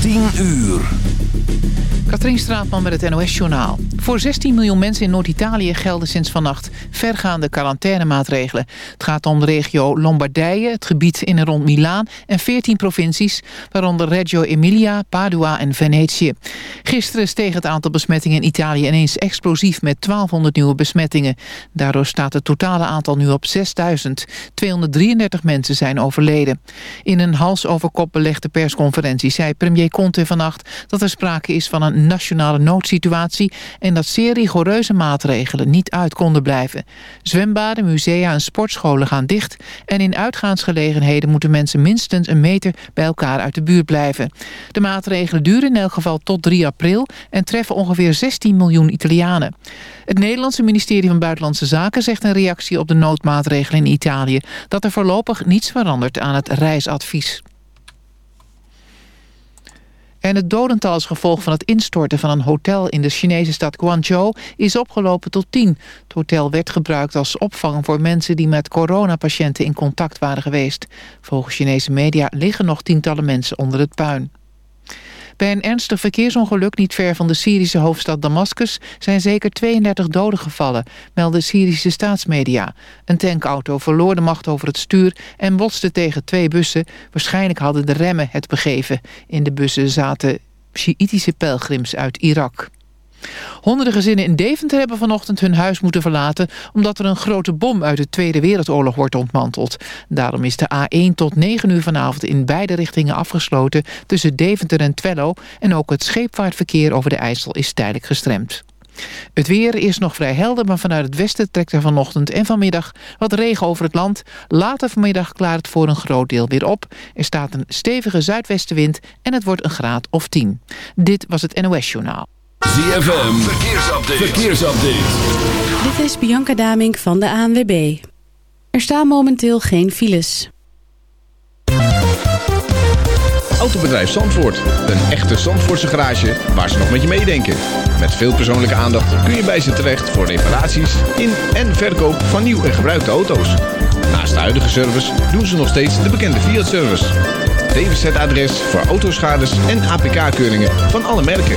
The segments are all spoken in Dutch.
10 uur. Katrien Straatman met het NOS-journaal. Voor 16 miljoen mensen in Noord-Italië gelden sinds vannacht vergaande quarantainemaatregelen. Het gaat om de regio Lombardije, het gebied in en rond Milaan en 14 provincies, waaronder Reggio Emilia, Padua en Venetië. Gisteren steeg het aantal besmettingen in Italië ineens explosief met 1200 nieuwe besmettingen. Daardoor staat het totale aantal nu op 6000. 233 mensen zijn overleden. In een hals over kop belegde persconferentie zei premier Conte vannacht dat er sprake is van een nationale noodsituatie en dat zeer rigoureuze maatregelen niet uit konden blijven. Zwembaden, musea en sportscholen gaan dicht en in uitgaansgelegenheden moeten mensen minstens een meter bij elkaar uit de buurt blijven. De maatregelen duren in elk geval tot 3 april en treffen ongeveer 16 miljoen Italianen. Het Nederlandse ministerie van Buitenlandse Zaken zegt een reactie op de noodmaatregelen in Italië dat er voorlopig niets verandert aan het reisadvies. En het dodental als gevolg van het instorten van een hotel in de Chinese stad Guangzhou is opgelopen tot 10. Het hotel werd gebruikt als opvang voor mensen die met coronapatiënten in contact waren geweest. Volgens Chinese media liggen nog tientallen mensen onder het puin. Bij een ernstig verkeersongeluk niet ver van de Syrische hoofdstad Damascus zijn zeker 32 doden gevallen, melden Syrische staatsmedia. Een tankauto verloor de macht over het stuur en botste tegen twee bussen. Waarschijnlijk hadden de remmen het begeven. In de bussen zaten Sjiïtische pelgrims uit Irak. Honderden gezinnen in Deventer hebben vanochtend hun huis moeten verlaten... omdat er een grote bom uit de Tweede Wereldoorlog wordt ontmanteld. Daarom is de A1 tot 9 uur vanavond in beide richtingen afgesloten... tussen Deventer en Twello... en ook het scheepvaartverkeer over de IJssel is tijdelijk gestremd. Het weer is nog vrij helder, maar vanuit het westen trekt er vanochtend en vanmiddag wat regen over het land. Later vanmiddag klaart het voor een groot deel weer op. Er staat een stevige zuidwestenwind en het wordt een graad of 10. Dit was het NOS Journaal. ZFM, verkeersupdate. verkeersupdate. Dit is Bianca Damink van de ANWB. Er staan momenteel geen files. Autobedrijf Zandvoort. Een echte Zandvoortse garage waar ze nog met je meedenken. Met veel persoonlijke aandacht kun je bij ze terecht voor reparaties in en verkoop van nieuw en gebruikte auto's. Naast de huidige service doen ze nog steeds de bekende Fiat-service. DWZ-adres voor autoschades en APK-keuringen van alle merken.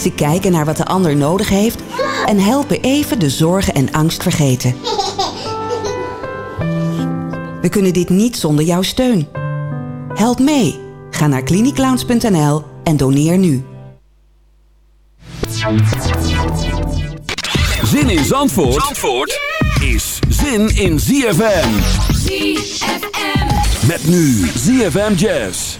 Ze kijken naar wat de ander nodig heeft en helpen even de zorgen en angst vergeten. We kunnen dit niet zonder jouw steun. Help mee. Ga naar cliniclowns.nl en doneer nu. Zin in Zandvoort, Zandvoort is zin in ZFM. ZFM. Met nu ZFM Jazz.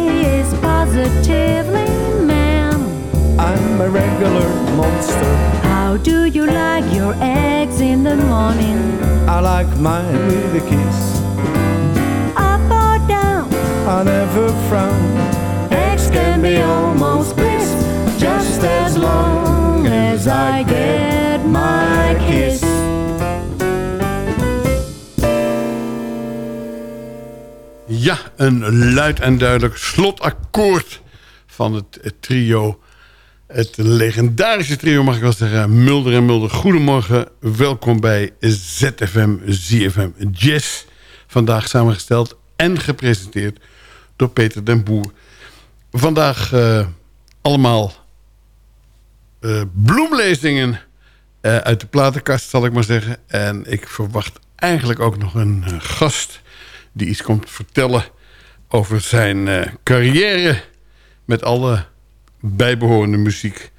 regular monster. How do you like your eggs in the morning? I like mine with a kiss. Up or down? I never frown. Eggs can be almost bliss, just as long as I get my kiss. Ja, een luid en duidelijk slotakkoord van het, het trio. Het legendarische trio mag ik wel zeggen. Mulder en Mulder, goedemorgen. Welkom bij ZFM ZFM Jazz. Vandaag samengesteld en gepresenteerd door Peter den Boer. Vandaag eh, allemaal eh, bloemlezingen eh, uit de platenkast, zal ik maar zeggen. En ik verwacht eigenlijk ook nog een gast die iets komt vertellen over zijn carrière met alle bijbehorende muziek.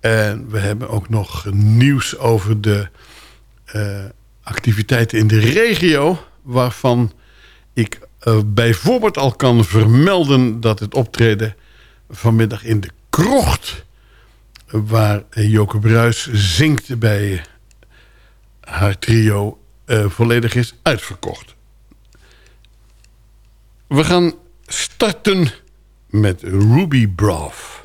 En we hebben ook nog nieuws over de eh, activiteiten in de regio... waarvan ik eh, bijvoorbeeld al kan vermelden dat het optreden vanmiddag in de krocht... waar Joke Bruis zingt bij haar trio eh, volledig is uitverkocht. We gaan starten met Ruby Braff.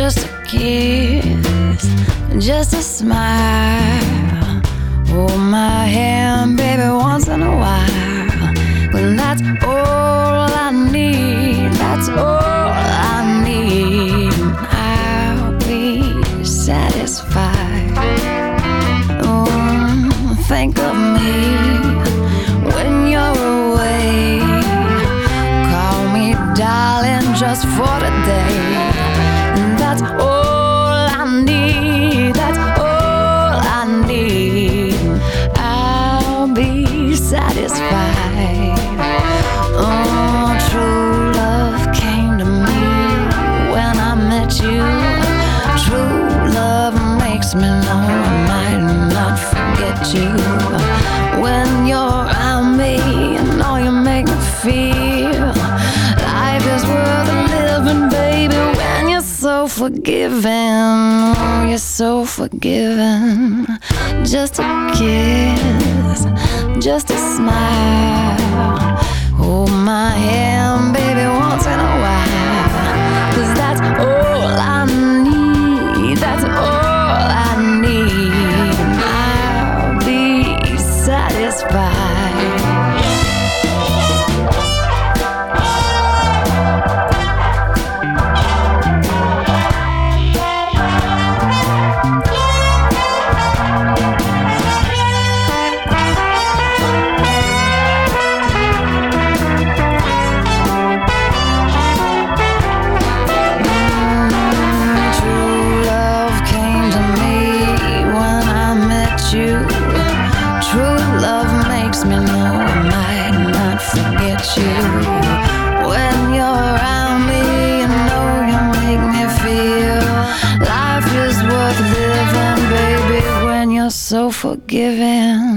just a kiss, just a smile. Hold my hand, baby, once in a while. When that's forgiven. Oh, you're so forgiven. Just a kiss, just a smile. Hold my hand, baby. so forgiving.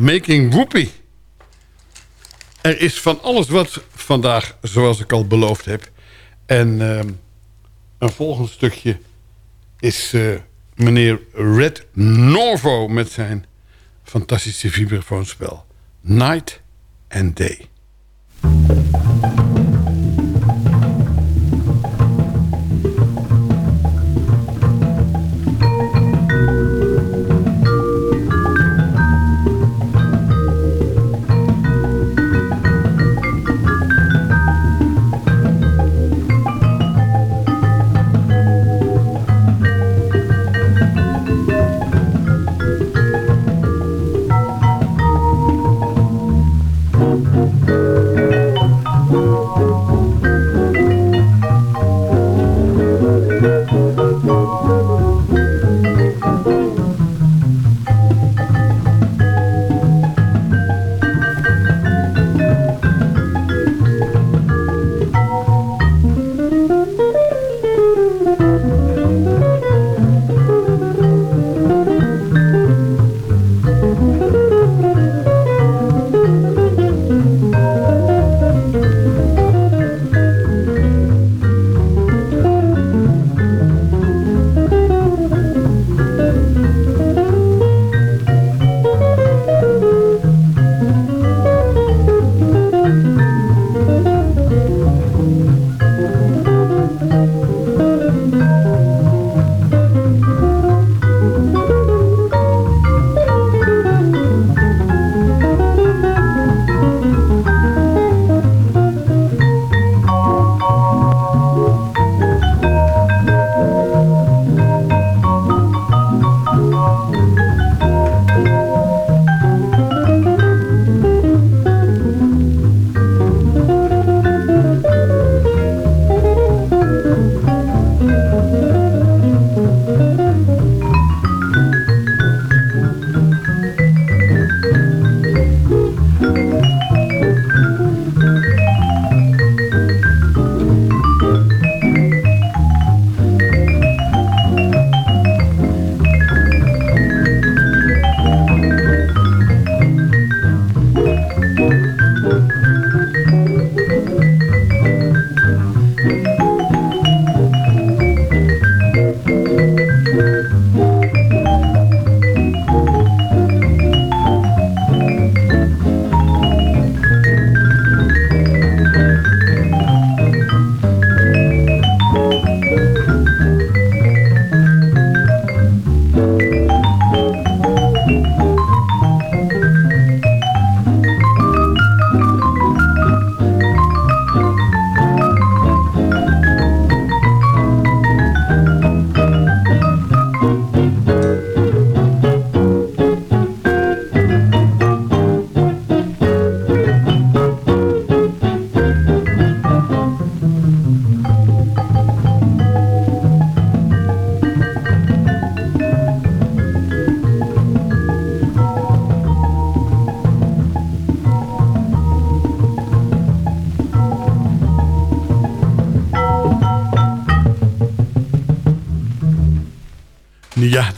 Making Whoopi. Er is van alles wat vandaag, zoals ik al beloofd heb. En uh, een volgend stukje is uh, meneer Red Norvo... met zijn fantastische vibrafoonspel. Night and Day.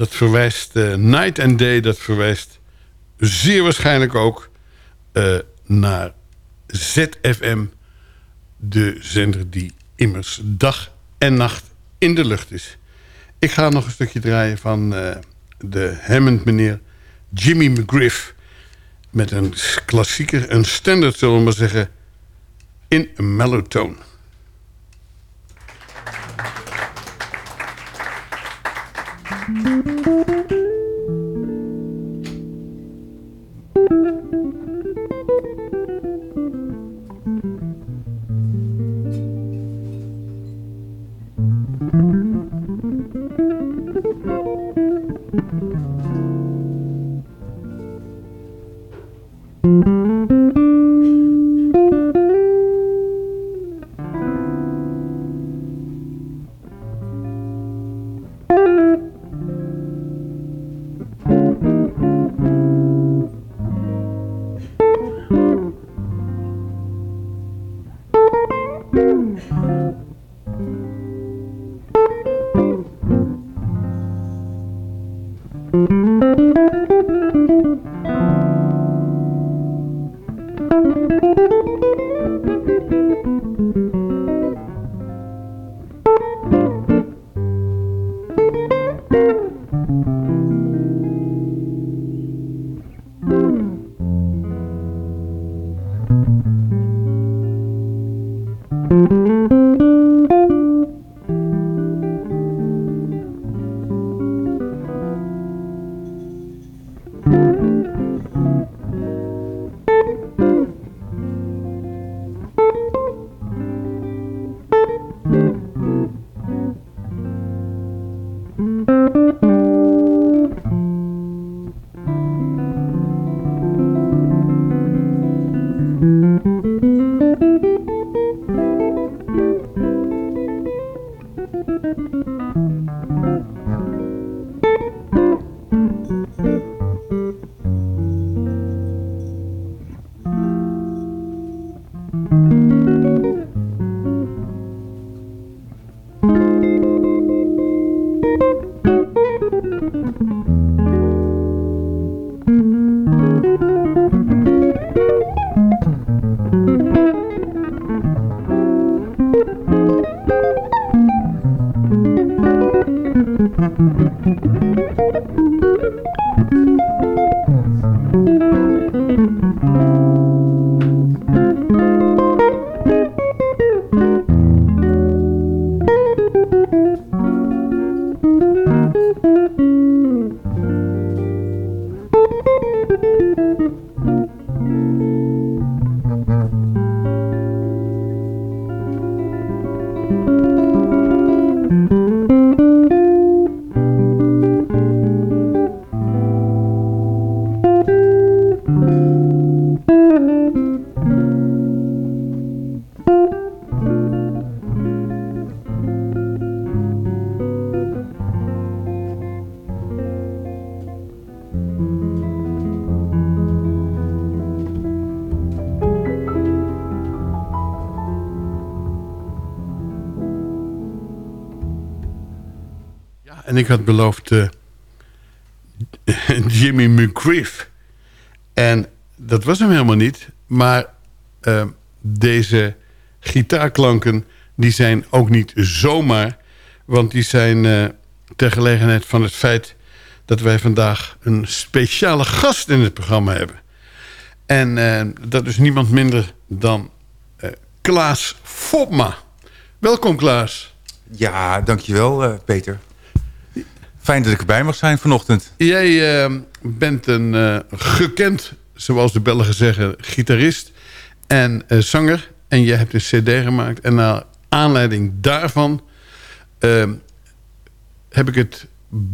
Dat verwijst eh, Night and Day. Dat verwijst zeer waarschijnlijk ook eh, naar ZFM. De zender die immers dag en nacht in de lucht is. Ik ga nog een stukje draaien van eh, de Hammond meneer Jimmy McGriff. Met een klassieker, een standaard zullen we maar zeggen. In een mellowtone. En ik Had beloofd uh, Jimmy McGriff. En dat was hem helemaal niet. Maar uh, deze gitaarklanken die zijn ook niet zomaar. Want die zijn uh, ter gelegenheid van het feit... dat wij vandaag een speciale gast in het programma hebben. En dat is niemand minder dan Klaas Fopma. Welkom Klaas. Ja, dankjewel Peter. Fijn dat ik erbij mag zijn vanochtend. Jij uh, bent een uh, gekend, zoals de Belgen zeggen, gitarist en uh, zanger. En je hebt een cd gemaakt. En naar aanleiding daarvan ehm, heb ik het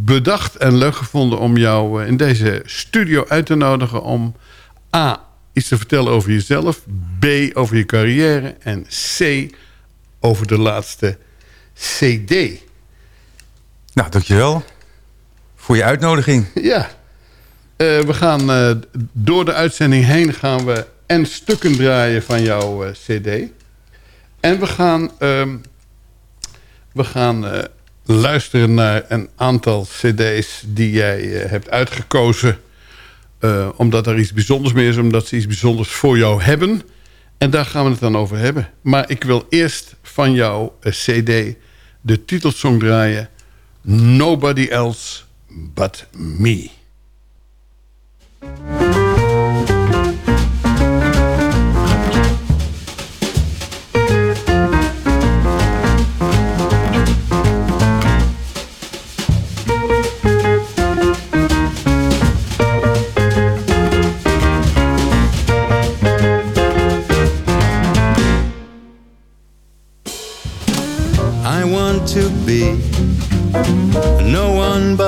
bedacht en leuk gevonden... om jou in deze studio uit te nodigen om A, iets te vertellen over jezelf... B, over je carrière en C, over de laatste cd... Nou, dankjewel voor je uitnodiging. Ja. Uh, we gaan uh, door de uitzending heen gaan we en stukken draaien van jouw uh, cd. En we gaan, um, we gaan luisteren naar een aantal cd's die jij eh, hebt uitgekozen. eh, omdat er iets bijzonders mee is, omdat ze iets bijzonders voor jou hebben. En daar gaan we het dan over hebben. Maar ik wil eerst van jouw eh, cd de titelsong draaien. Nobody Else But Me.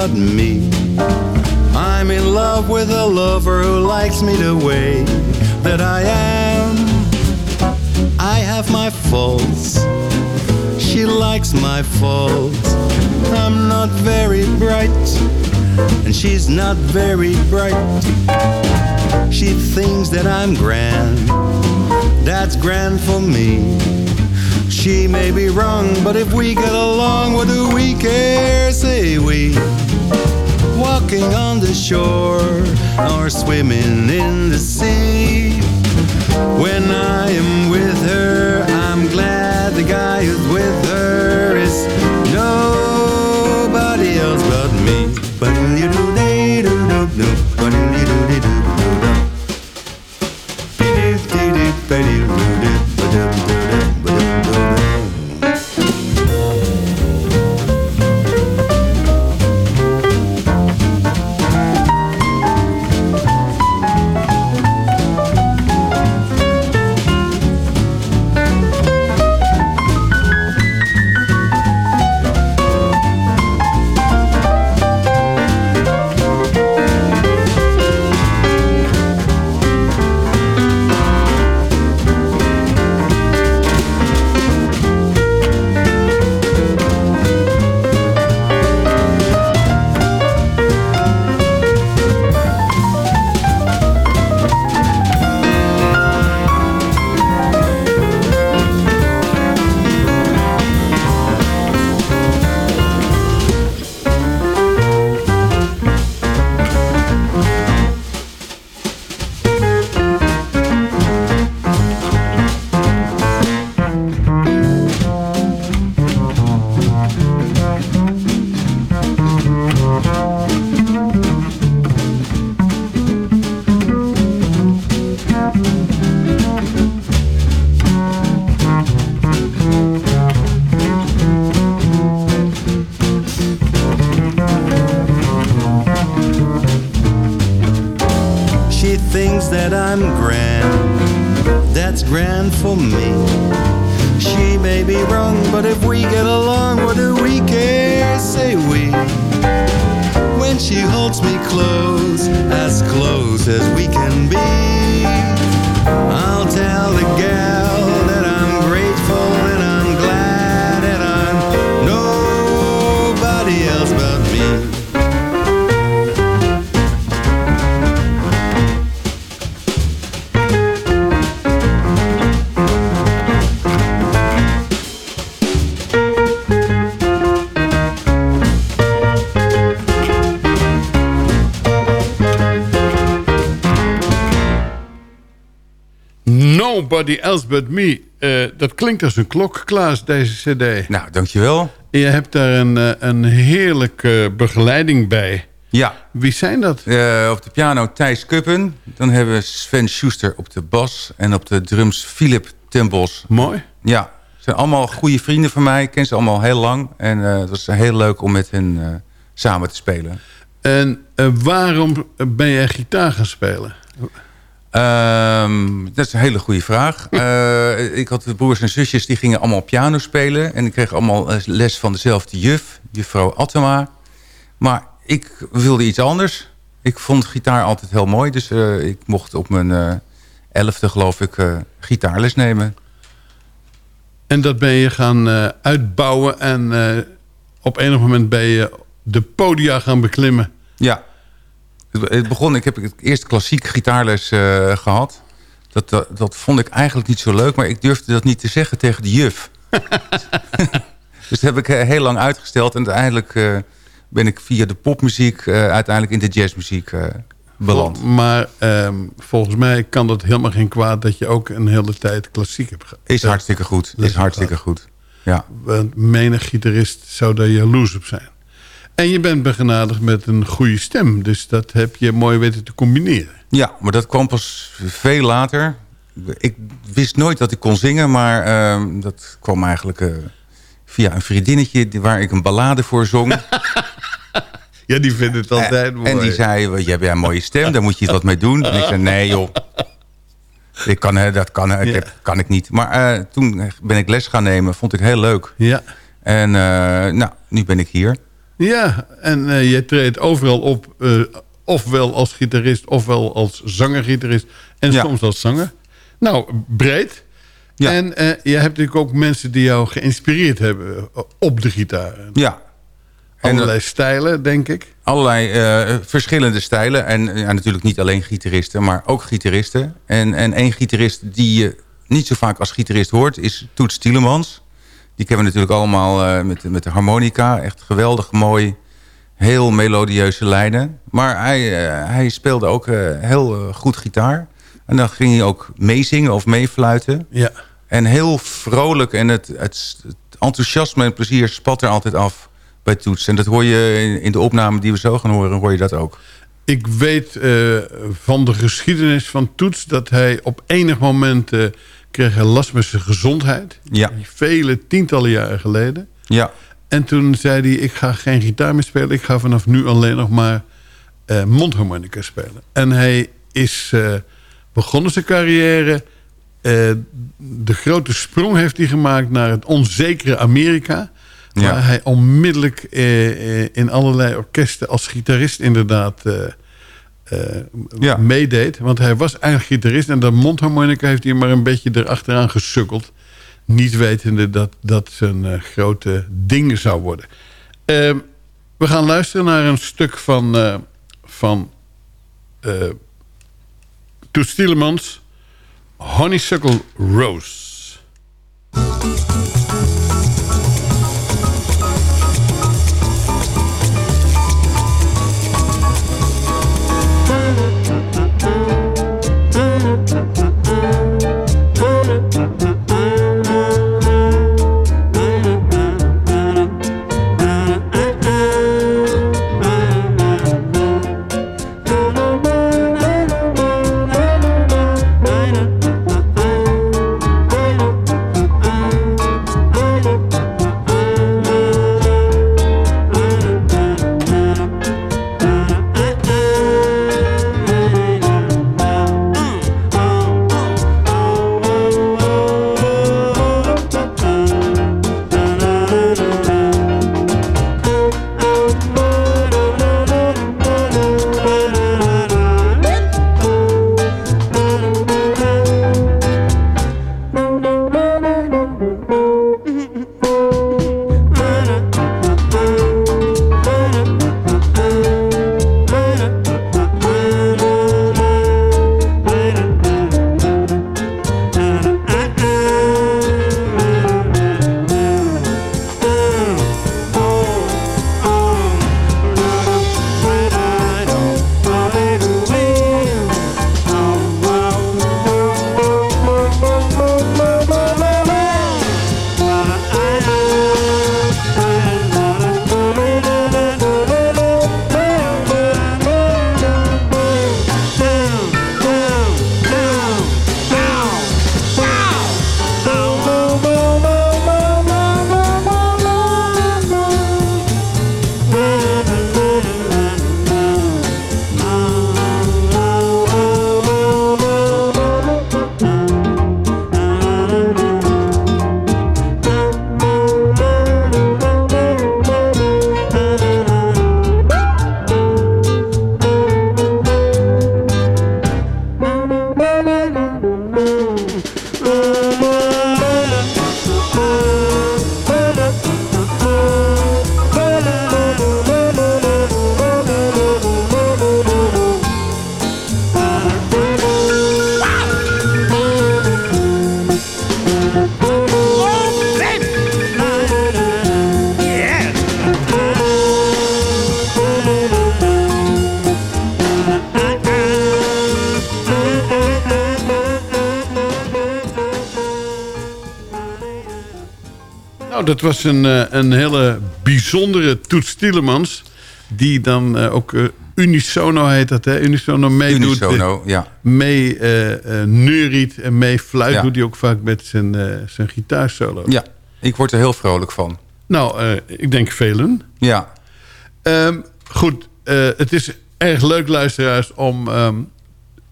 But me. I'm in love with a lover who likes me the way that I am. I have my faults, she likes my faults. I'm not very bright, and she's not very bright. She thinks that I'm grand, that's grand for me. She may be wrong, but if we get along, what do we care? Say we. Walking on the shore or swimming in the sea. When I am with her, I'm glad the guy who's with her is Nobody Else But Me. Eh, dat klinkt als een klok, Klaas, deze cd. Nou, dankjewel. Je hebt daar een, eh, een heerlijke begeleiding bij. Ja. Wie zijn dat? Eh, op de piano Thijs Kuppen. Dan hebben we Sven Schuster op de bas. En op de drums Philip Tempels. Mooi. Ja, zijn allemaal goede vrienden van mij. Ik ken ze allemaal heel lang. En eh, het was heel leuk om met hen samen te spelen. En waarom ben jij gitaar gaan spelen? Ehm, dat is een hele goede vraag. Eh, ik had de broers en zusjes die gingen allemaal piano spelen. En ik kreeg allemaal eh, les van dezelfde juf, juffrouw Attema. Maar ik wilde iets anders. Ik vond gitaar altijd heel mooi. Dus eh, ik mocht op mijn eh, elfde, geloof ik, eh, gitaarles nemen. En dat ben je gaan eh, uitbouwen en eh, op enig moment ben je de podia gaan beklimmen. Ja. Het, begon, ik heb het eerst klassiek gitaarles eh, gehad. Dat, dat, dat vond ik eigenlijk niet zo leuk, maar ik durfde dat niet te zeggen tegen de juf. Dus dat heb ik eh, heel lang uitgesteld. En uiteindelijk eh, ben ik via de popmuziek uiteindelijk in de jazzmuziek beland. Maar ehm, volgens mij kan dat helemaal geen kwaad... dat je ook een hele tijd klassiek hebt gehad. Is hartstikke goed. Is hartstikke goed. Ja. Want menig gitarist zou daar jaloers op zijn. En je bent begenadigd met een goede stem. Dus dat heb je mooi weten te combineren. Ja, maar dat kwam pas veel later. Ik wist nooit dat ik kon zingen, maar ehm, dat kwam eigenlijk eh, via een vriendinnetje waar ik een ballade voor zong. Ja, die vindt het altijd mooi. En die zei, "Wat, je hebt een mooie stem, daar moet je iets wat mee doen. En ik zei, nee joh, ik kan, dat kan, ik heb- kan ik niet. Maar eh, toen ben ik les gaan nemen, vond ik heel leuk. Ja. En eh, nou, nu ben ik hier. Ja, en eh, je treedt overal op... eh, ofwel als gitarist, ofwel als zanger-gitarist. En Ja. soms als zanger. Nou, breed. En eh, je hebt natuurlijk ook mensen die jou geïnspireerd hebben op de gitaar. Ja. En, Allerlei stijlen, denk ik. Allerlei verschillende stijlen. En ja, natuurlijk niet alleen gitaristen, maar ook gitaristen. En, en één gitarist die je niet zo vaak als gitarist hoort... is Toets Tielemans. Die kennen we natuurlijk allemaal eh, met, met de harmonica. Echt geweldig mooi. Heel melodieuze lijnen. Maar hij, eh, hij speelde ook eh, heel goed gitaar. En dan ging hij ook meezingen of meefluiten. Ja. En heel vrolijk. En het, het, het enthousiasme en plezier spat er altijd af bij Toets. En dat hoor je in, in de opname die we zo gaan horen, hoor je dat ook. Ik weet van de geschiedenis van Toets... dat hij op enig moment kreeg hij last met zijn gezondheid. Ja. Vele tientallen jaren geleden. Ja. En toen zei hij, ik ga geen gitaar meer spelen. Ik ga vanaf nu alleen nog maar eh, mondharmonica spelen. En hij is eh, begonnen zijn carrière. Eh, de grote sprong heeft hij gemaakt naar het onzekere Amerika. Ja. Waar hij onmiddellijk in allerlei orkesten als gitarist inderdaad eh, Ja. meedeed. Want hij was eigenlijk gitarist. En de mondharmonica heeft hij maar een beetje erachteraan gesukkeld. Niet wetende dat dat zijn eh, grote ding zou worden. Eh, we gaan luisteren naar een stuk van, eh van Tielemans. Honeysuckle Rose. Dat was een, eh, een hele bijzondere Toets Tielemans... die dan eh, ook eh, unisono heet dat, hè? Unisono meedoet. Unisono, ja. Mee eh, neuriet en mee fluit Ja. doet hij ook vaak met zijn, zijn gitaarsolo. Ja, ik word er heel vrolijk van. Nou, ik denk velen. Ja. Ehm, goed, het is erg leuk, luisteraars, om ehm,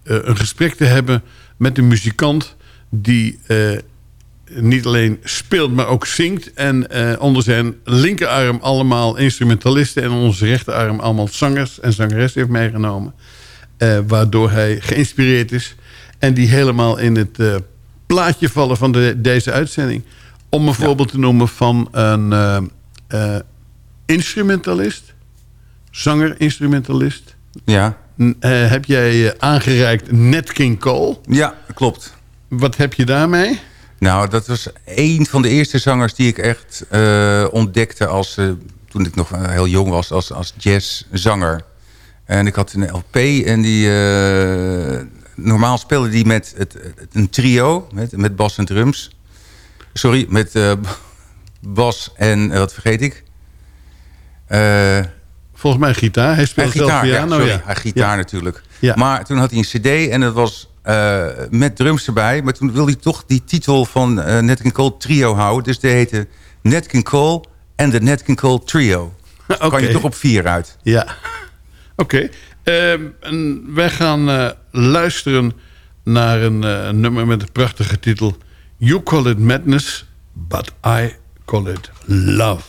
eh, een gesprek te hebben met een muzikant die niet alleen speelt, maar ook zingt. En eh, onder zijn linkerarm allemaal instrumentalisten en onder zijn rechterarm allemaal zangers en zangeressen heeft meegenomen. Eh, waardoor hij geïnspireerd is. En die helemaal in het eh, plaatje vallen van de, deze uitzending. Om een voorbeeld te noemen van een instrumentalist. Zanger, instrumentalist. Ja. Heb jij aangereikt Nat King Cole. Ja, klopt. Wat heb je daarmee? Nou, dat was een van de eerste zangers die ik echt eh, ontdekte als, eh, toen ik nog eh, heel jong was als, als jazzzanger. En ik had een LP en die, normaal speelde die met het, een trio, met, met bas en drums. Sorry, met bas en, wat vergeet ik? Volgens mij gitaar. Hij gitaar, zelf piano. ja, sorry. ja. Hij gitaar Ja. natuurlijk. Ja. Maar toen had hij een cd en dat was eh, met drums erbij. Maar toen wilde hij toch die titel van eh Nat King Cole Trio houden. Dus die heette Nat King Cole en de Nat King Cole Trio. Kan je toch op vier uit. Ja. Oké. Ehm, en wij gaan eh, luisteren naar een eh, nummer met een prachtige titel. You call it madness, but I call it love.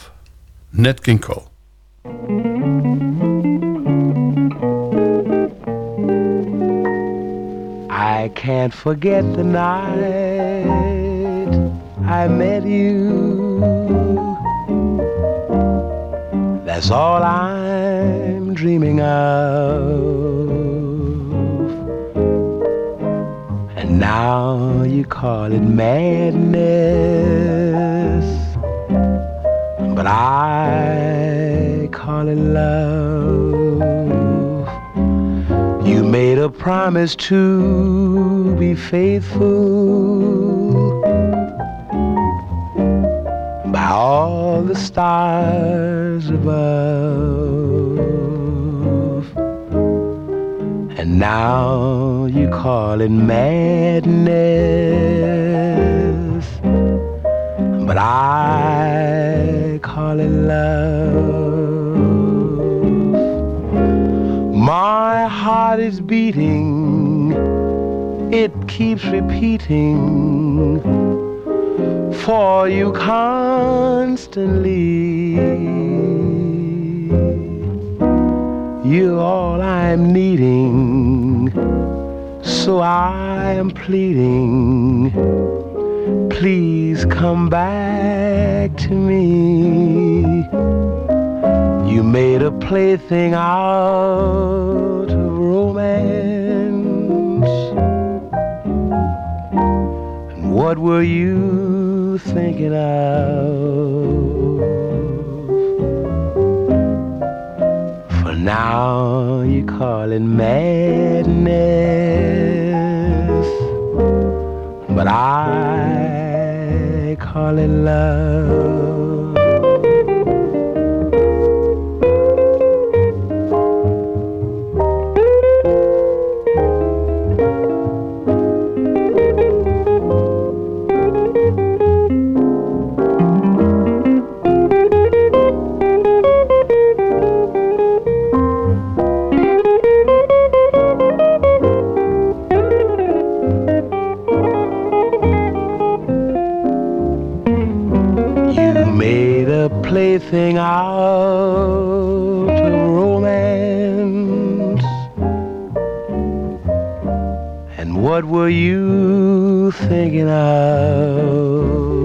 Nat King Cole. I can't forget the night I met you. That's all I'm dreaming of. And now you call it madness, but I call it love. Made a promise to be faithful by all the stars above. And now you call it madness, but I call it love. Heart is beating, it keeps repeating for you constantly. You're all I'm needing, so I am pleading. Please come back to me. You made a plaything out And what were you thinking of? For now you call it madness, but I call it love. Plaything out of romance. And what were you thinking of?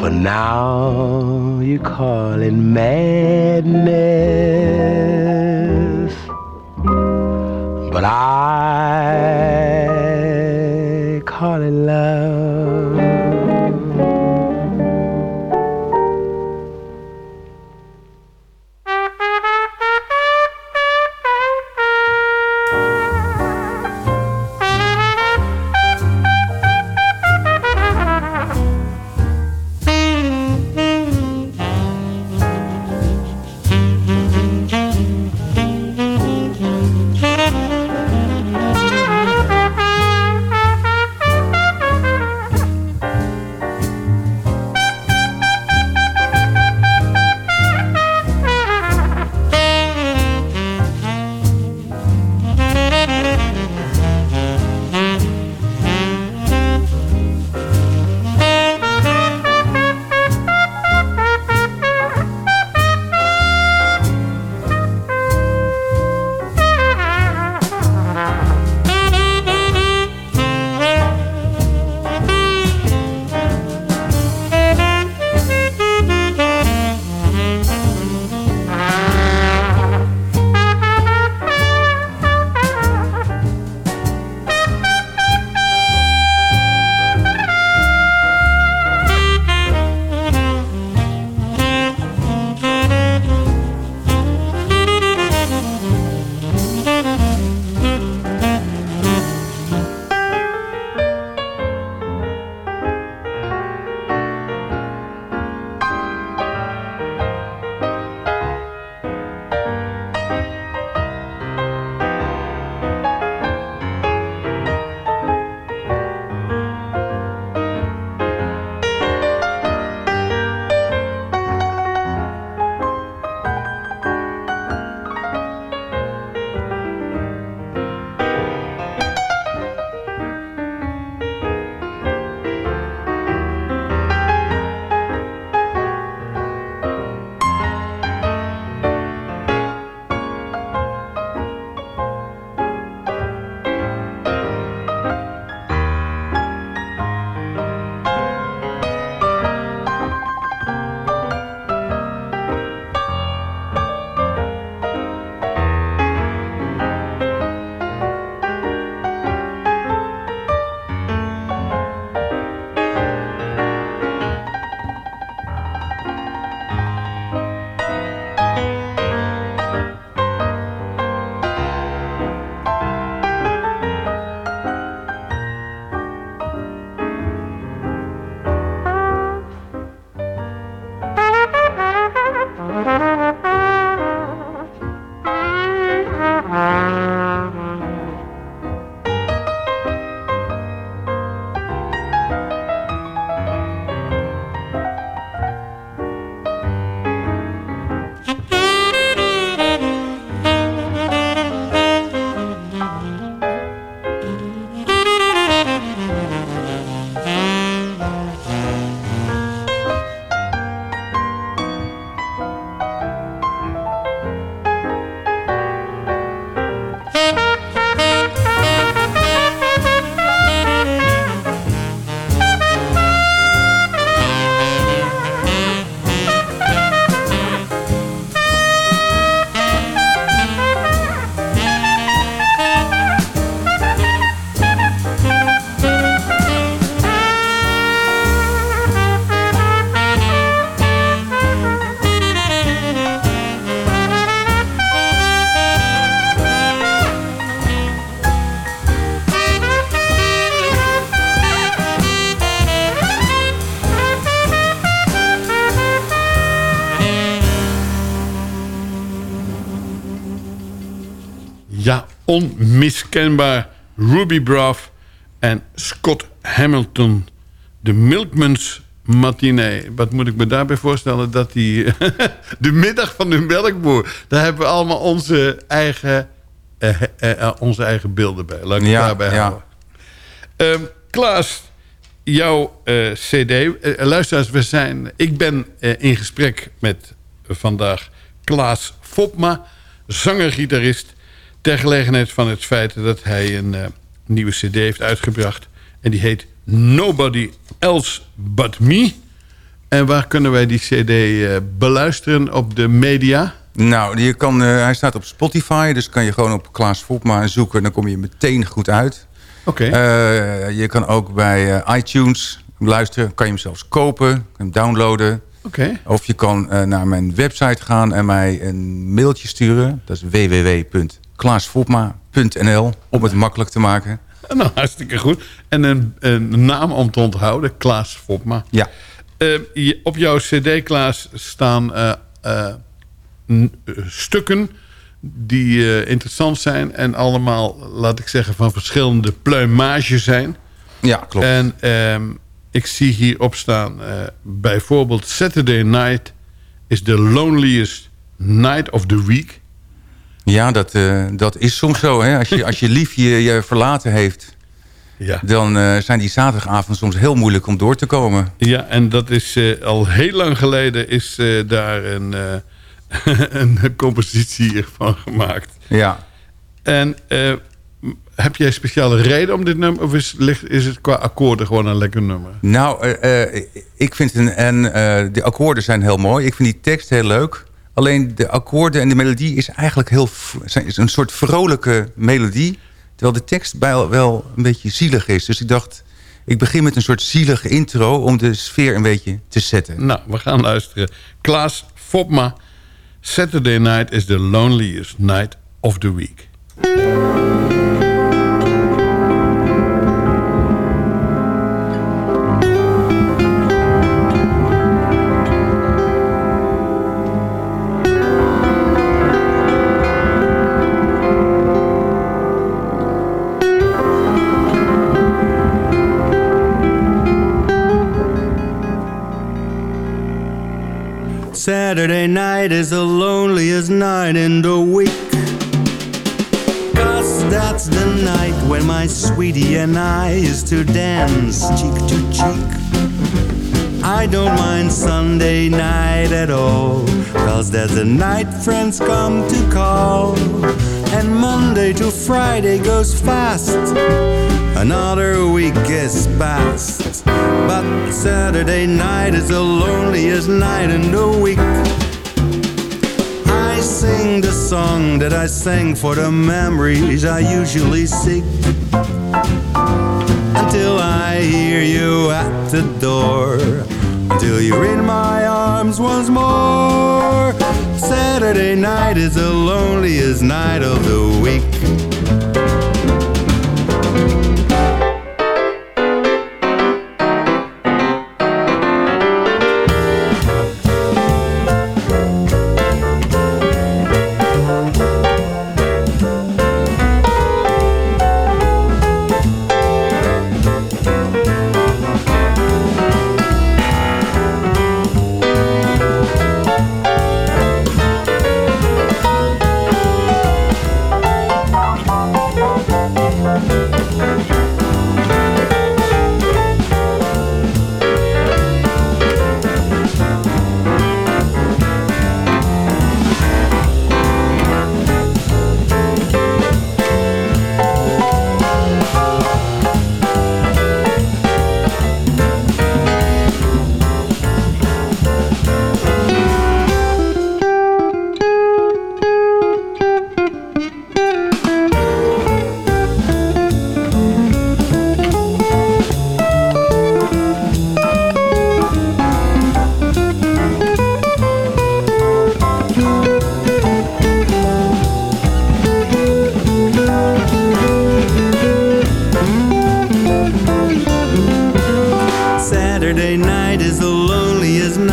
For now you call it madness. But I call it love. Onmiskenbaar Ruby Braff en Scott Hamilton. De Milkmans matinee. Wat moet ik me daarbij voorstellen? Dat die de middag van de melkboer... daar hebben we allemaal onze eigen, eh, eh, eh, onze eigen beelden bij. Laat ik het Ja, daarbij ja. houden. Ehm, Klaas, jouw eh, cd. Eh, luisteraars, we zijn, ik ben eh, in gesprek met vandaag Klaas Fopma, zanger-gitarist... ter gelegenheid van het feit dat hij een eh, nieuwe cd heeft uitgebracht. En die heet Nobody Else But Me. En waar kunnen wij die cd eh, beluisteren op de media? Nou, je kan, eh, hij staat op Spotify, dus kan je gewoon op Klaas Fopma zoeken. En dan kom je meteen goed uit. Oké. Je kan ook bij iTunes luisteren. Kan je hem zelfs kopen, hem downloaden. Oké. Of je kan naar mijn website gaan en mij een mailtje sturen. Dat is www.klaasfopma.nl om het makkelijk te maken. Nou, hartstikke goed. En een, een naam om te onthouden, Klaas Fopma. Ja. Eh, op jouw cd, Klaas, staan eh, eh, stukken die interessant zijn... en allemaal, laat ik zeggen, van verschillende pluimage zijn. Ja, klopt. En ehm, ik zie hierop staan... bijvoorbeeld Saturday Night is the loneliest night of the week. Ja, dat, eh, dat is soms zo. Hè? Als, je, als je lief je, je verlaten heeft... Ja. dan eh, zijn die zaterdagavond soms heel moeilijk om door te komen. Ja, en dat is eh, al heel lang geleden is daar een, een compositie van gemaakt. Ja. En heb jij speciale reden om dit nummer? Of is, ligt, is het qua akkoorden gewoon een lekker nummer? Nou, ik vind een, en de akkoorden zijn heel mooi. Ik vind die tekst heel leuk. Alleen de akkoorden en de melodie is eigenlijk heel is een soort vrolijke melodie. Terwijl de tekst bij, wel een beetje zielig is. Dus ik dacht, ik begin met een soort zielige intro om de sfeer een beetje te zetten. Nou, we gaan luisteren. Klaas Fopma, Saturday night is the loneliest night of the week. Saturday night is the loneliest night in the week. Cause that's the night when my sweetie and I used to dance cheek to cheek. I don't mind Sunday night at all, cause that's the night friends come to call. And Monday to Friday goes fast, another week is past. But Saturday night is the loneliest night in the week. I sing the song that I sang for the memories I usually seek. Until I hear you at the door. Until you're in my arms once more. Saturday night is the loneliest night of the week.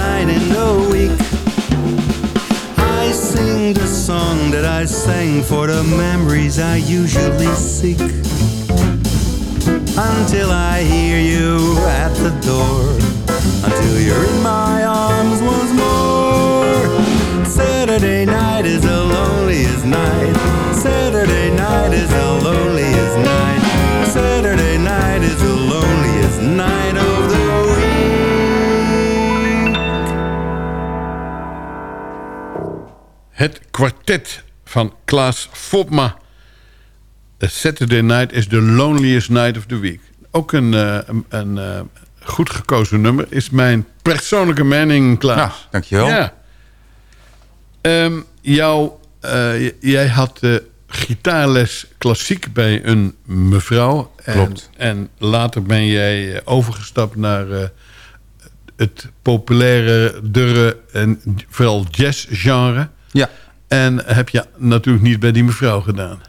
night in the week. I sing the song that I sang for the memories I usually seek. Until I hear you at the door, until you're in my arms once more. Saturday night is the loneliest night kwartet van Klaas Fopma. The Saturday Night is the loneliest night of the week. Ook een, eh, een, eh, goed gekozen nummer. Is mijn persoonlijke mening, Klaas. Ja, dankjewel. Ja. Ehm, jou, eh, jij had gitaarles klassiek bij een mevrouw. En, Klopt. En later ben jij overgestapt naar het populaire, durre en vooral jazzgenre. Ja. En heb je natuurlijk niet bij die mevrouw gedaan.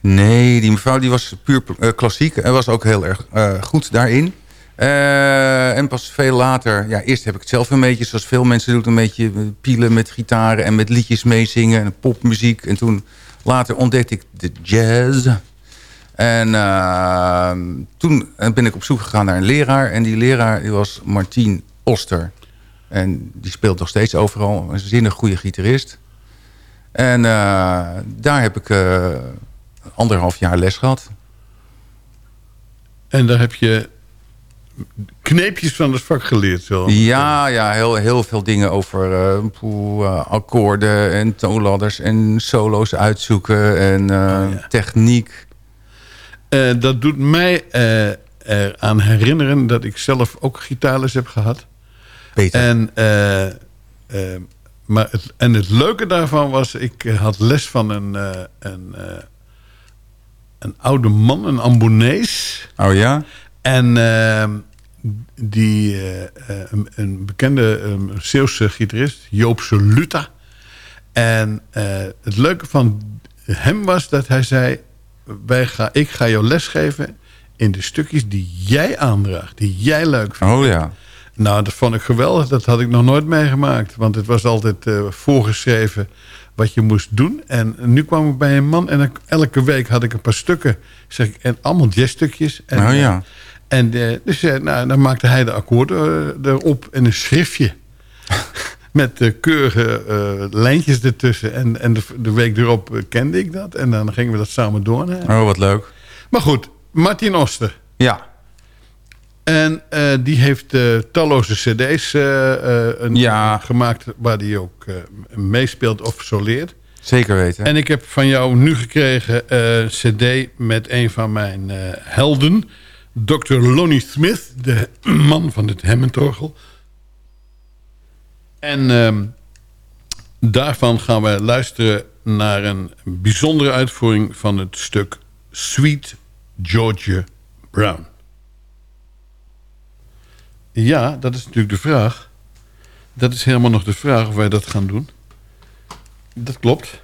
Nee, die mevrouw die was puur eh, klassiek en was ook heel erg eh, goed daarin. Eh, en pas veel later, ja, eerst heb ik het zelf een beetje, zoals veel mensen doen, een beetje pielen met gitaren en met liedjes meezingen en popmuziek. En toen later ontdekte ik de jazz. En eh, toen ben ik op zoek gegaan naar een leraar. En die leraar die was Martien Oster. En die speelt nog steeds overal. Een zinnig goede gitarist. En eh, daar heb ik eh, anderhalf jaar les gehad. En daar heb je kneepjes van het vak geleerd. Zo. Ja, ja heel, heel veel dingen over poeh, eh, akkoorden en toonladders en solo's uitzoeken en eh, techniek. Dat doet mij eraan herinneren dat ik zelf ook gitaarles heb gehad. Beter. En, maar het, en het leuke daarvan was, ik eh, had les van een, eh, een, eh, een oude man, een Ambonees. Oh ja? En eh, die, een, een bekende um, Zeeuwse gitarist, Joop Soluta. En het leuke van hem was dat hij zei... Wij ga, ik ga jou lesgeven in de stukjes die jij aandraagt. Die jij leuk vindt. Oh ja. Nou, dat vond ik geweldig. Dat had ik nog nooit meegemaakt. Want het was altijd eh, voorgeschreven wat je moest doen. En nu kwam ik bij een man en elke week had ik een paar stukken. Zeg ik, en allemaal jazzstukjes. En, Oh ja. eh, En eh, dus nou, dan maakte hij de akkoorden erop en een schriftje. Met eh, keurige lijntjes ertussen. En, en de, de week erop kende ik dat. En dan gingen we dat samen door. Oh, wat leuk. Maar goed, Martin Oster. Ja. En eh, die heeft eh, talloze cd's eh, gemaakt... waar hij ook meespeelt of soleert. Zeker weten. En ik heb van jou nu gekregen cd met een van mijn helden... Dr. Lonnie Smith, de man van het Hammondorgel. En ehm, daarvan gaan we luisteren naar een bijzondere uitvoering... van het stuk Sweet Georgia Brown. Ja, dat is natuurlijk de vraag. Dat is helemaal nog de vraag of wij dat gaan doen. Dat klopt.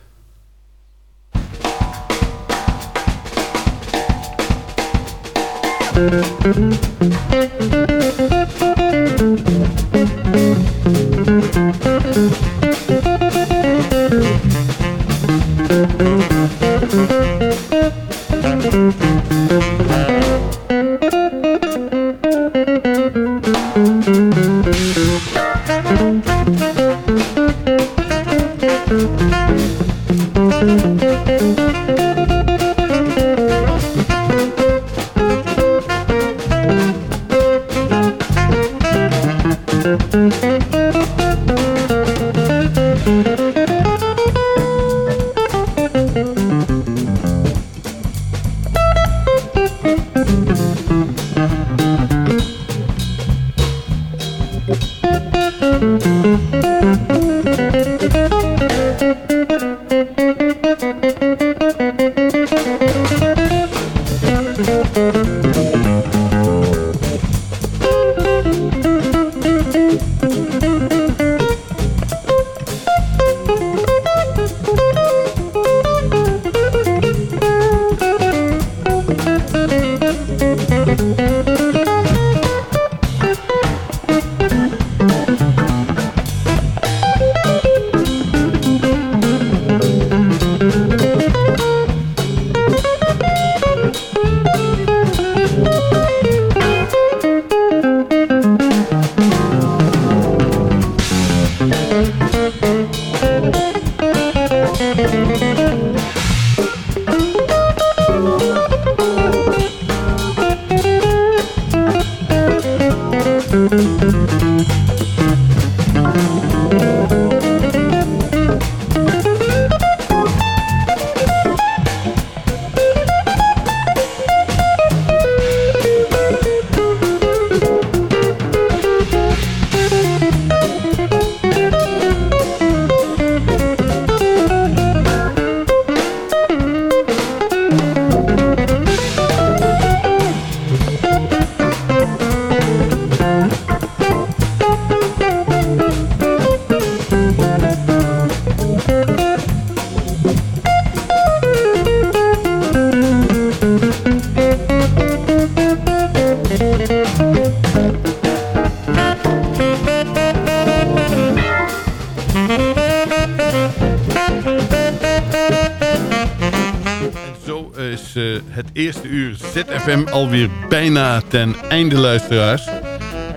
Eerste uur ZFM alweer bijna ten einde, luisteraars.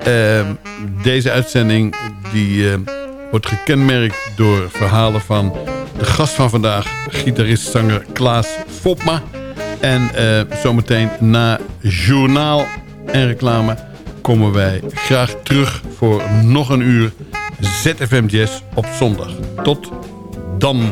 Ehm, deze uitzending die, eh, wordt gekenmerkt door verhalen van de gast van vandaag... gitarist-zanger Klaas Fopma. En eh, zometeen na journaal en reclame komen wij graag terug voor nog een uur ZFM Jazz op zondag. Tot dan.